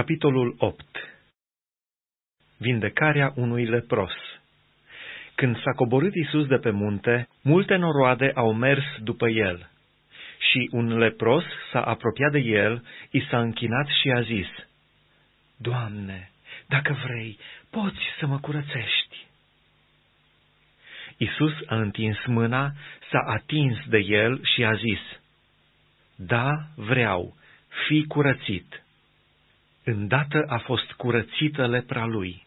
Capitolul 8 Vindecarea unui lepros Când s-a coborât Isus de pe munte, multe noroade au mers după el. Și un lepros s-a apropiat de el, i s-a închinat și a zis, Doamne, dacă vrei, poți să mă curățești. Isus a întins mâna, s-a atins de el și a zis, Da, vreau, fi curățit Îndată a fost curățită lepra lui.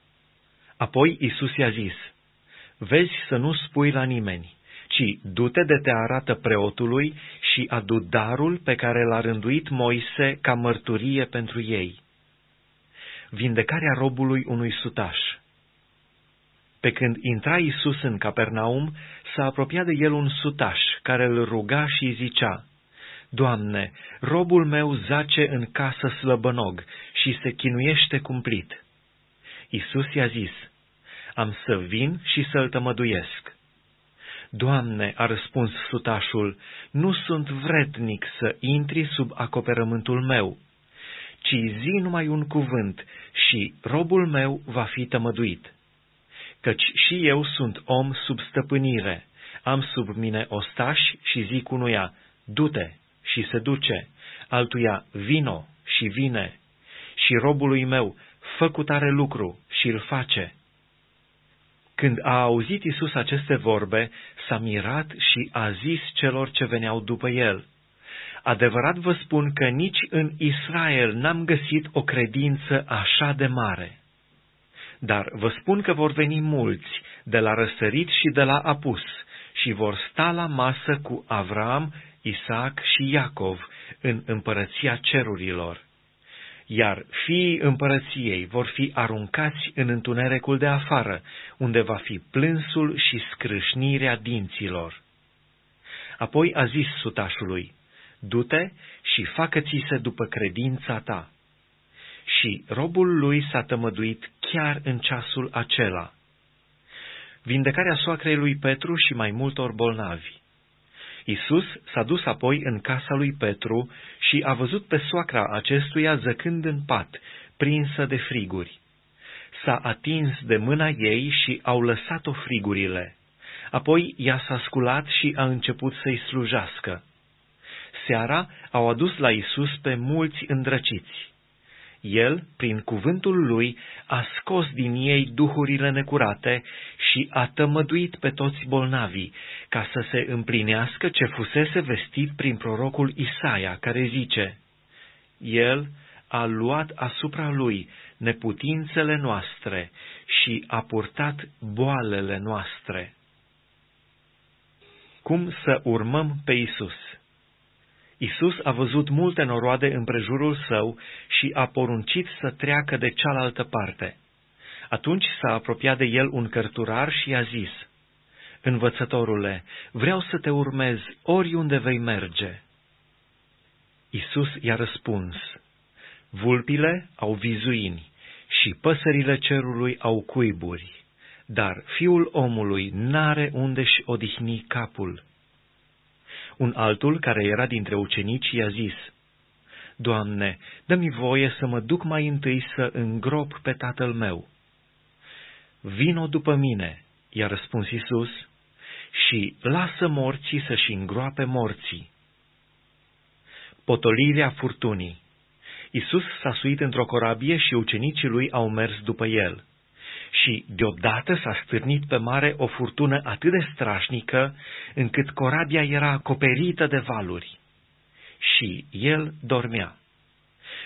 Apoi Isus i-a zis, Vezi să nu spui la nimeni, ci du-te de te arată preotului și adu darul pe care l-a rânduit Moise ca mărturie pentru ei. Vindecarea robului unui sutaș. Pe când intra Isus în Capernaum, s-a apropiat de el un sutaș, care îl ruga și zicea, Doamne, robul meu zace în casă slăbănog și se chinuiește cumplit. Isus i-a zis, Am să vin și să-l tămăduiesc. Doamne, a răspuns sutașul, nu sunt vrednic să intri sub acoperământul meu, ci zi numai un cuvânt și robul meu va fi tămăduit. Căci și eu sunt om sub stăpânire, am sub mine ostași și zic unuia, du-te și se duce, altuia, vino și vine, și robului meu, fă cu tare lucru și îl face. Când a auzit Isus aceste vorbe, s-a mirat și a zis celor ce veneau după el, Adevărat vă spun că nici în Israel n-am găsit o credință așa de mare. Dar vă spun că vor veni mulți de la răsărit și de la apus și vor sta la masă cu Avram, Isaac și Iacov în împărăția cerurilor. Iar fiii împărăției vor fi aruncați în întunericul de afară, unde va fi plânsul și scrâșnirea dinților. Apoi a zis sutașului, Du-te și facă-ți se după credința ta. Și robul lui s-a tămăduit chiar în ceasul acela. Vindecarea soacrei lui Petru și mai multor bolnavi. Isus s-a dus apoi în casa lui Petru și a văzut pe soacra acestuia zăcând în pat, prinsă de friguri. S-a atins de mâna ei și au lăsat-o frigurile. Apoi i-a s-a sculat și a început să-i slujească. Seara au adus la Isus pe mulți îndrăciți. El, prin cuvântul lui, a scos din ei duhurile necurate și a tămăduit pe toți bolnavii, ca să se împlinească ce fusese vestit prin prorocul Isaia, care zice, El a luat asupra lui neputințele noastre și a purtat boalele noastre. Cum să urmăm pe Isus? Isus a văzut multe noroade în prejurul său și a poruncit să treacă de cealaltă parte. Atunci s-a apropiat de el un cărturar și i-a zis, Învățătorule, vreau să te urmez oriunde vei merge. Isus i-a răspuns, Vulpile au vizuini și păsările cerului au cuiburi, dar fiul omului n-are unde-și odihni capul. Un altul, care era dintre ucenici, i-a zis, Doamne, dă-mi voie să mă duc mai întâi să îngrop pe tatăl meu. Vino după mine, i-a răspuns Isus, și lasă morții să-și îngroape morții. Potolirea furtunii Isus s-a suit într-o corabie și ucenicii lui au mers după el și deodată s-a stârnit pe mare o furtună atât de strașnică, încât corabia era acoperită de valuri. Și el dormea.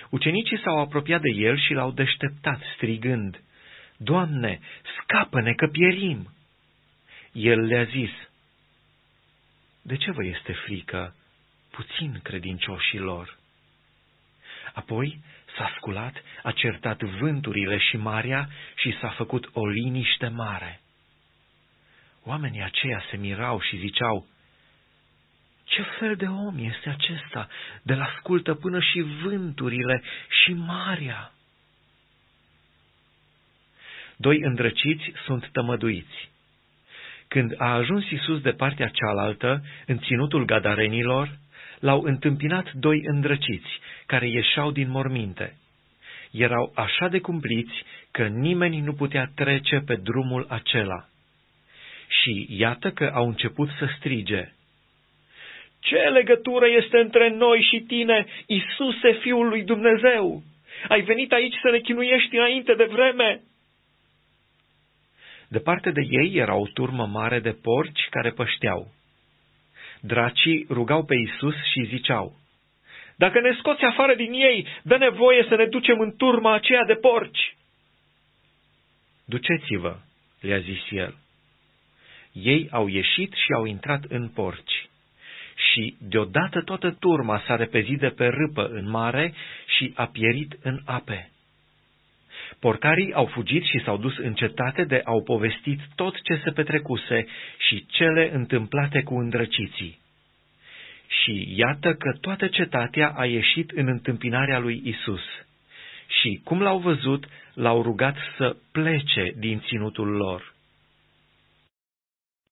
Ucenicii s-au apropiat de el și l-au deșteptat, strigând, Doamne, scapă-ne că pierim! El le-a zis, De ce vă este frică, puțin credincioșilor? Apoi s-a sculat, a certat vânturile și marea și s-a făcut o liniște mare. Oamenii aceia se mirau și ziceau, Ce fel de om este acesta, de la ascultă până și vânturile și marea? Doi îndrăciți sunt tămăduiți. Când a ajuns Isus de partea cealaltă, în ținutul gadarenilor, l-au întâmpinat doi îndrăciți, care ieșeau din morminte. erau așa de cumpliți că nimeni nu putea trece pe drumul acela. Și iată că au început să strige. Ce legătură este între noi și tine, Isuse, Fiul lui Dumnezeu? Ai venit aici să ne chinuiești înainte de vreme? Departe de ei era o turmă mare de porci care pășteau. Dracii rugau pe Isus și ziceau, Dacă ne scoți afară din ei, dă nevoie să ne ducem în turma aceea de porci. Duceți-vă, le-a zis el. Ei au ieșit și au intrat în porci. Și deodată toată turma s-a repezit de pe râpă în mare și a pierit în ape. Porcarii au fugit și s-au dus în cetate de au povestit tot ce se petrecuse și cele întâmplate cu îndrăciții. Și iată că toată cetatea a ieșit în întâmpinarea lui Isus. Și, cum l-au văzut, l-au rugat să plece din ținutul lor.